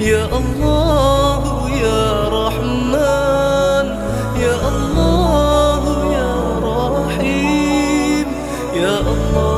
يا الله يا رحمن يا الله يا رحيم يا الله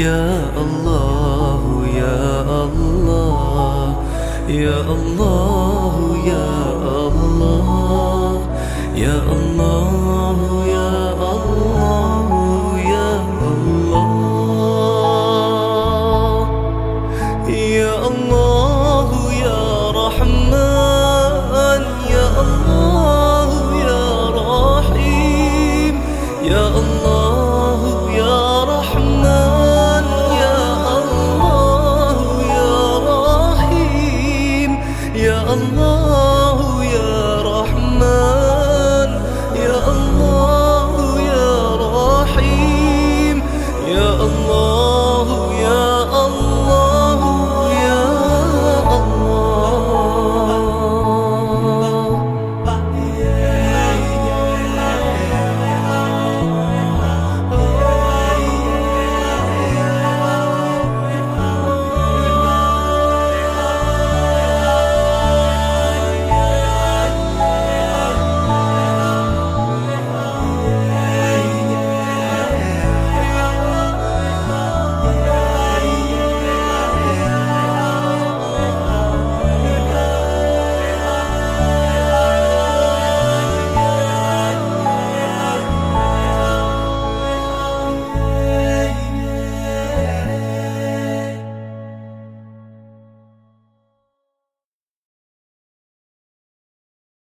يا الله يا الله يا الله يا الله يا الله يا الله يا الله يا الله يا رحمن يا الله يا رحيم يا الله